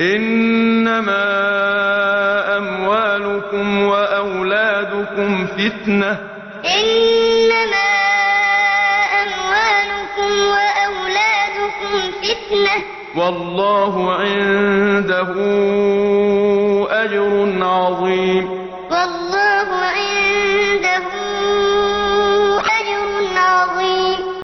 إِنَّمَا أَمْوَالُكُمْ وَأَوْلَادُكُمْ فِتْنَةٌ ۚ. وَاللَّهُ عِندَهُ أَجْرٌ عَظِيمٌ.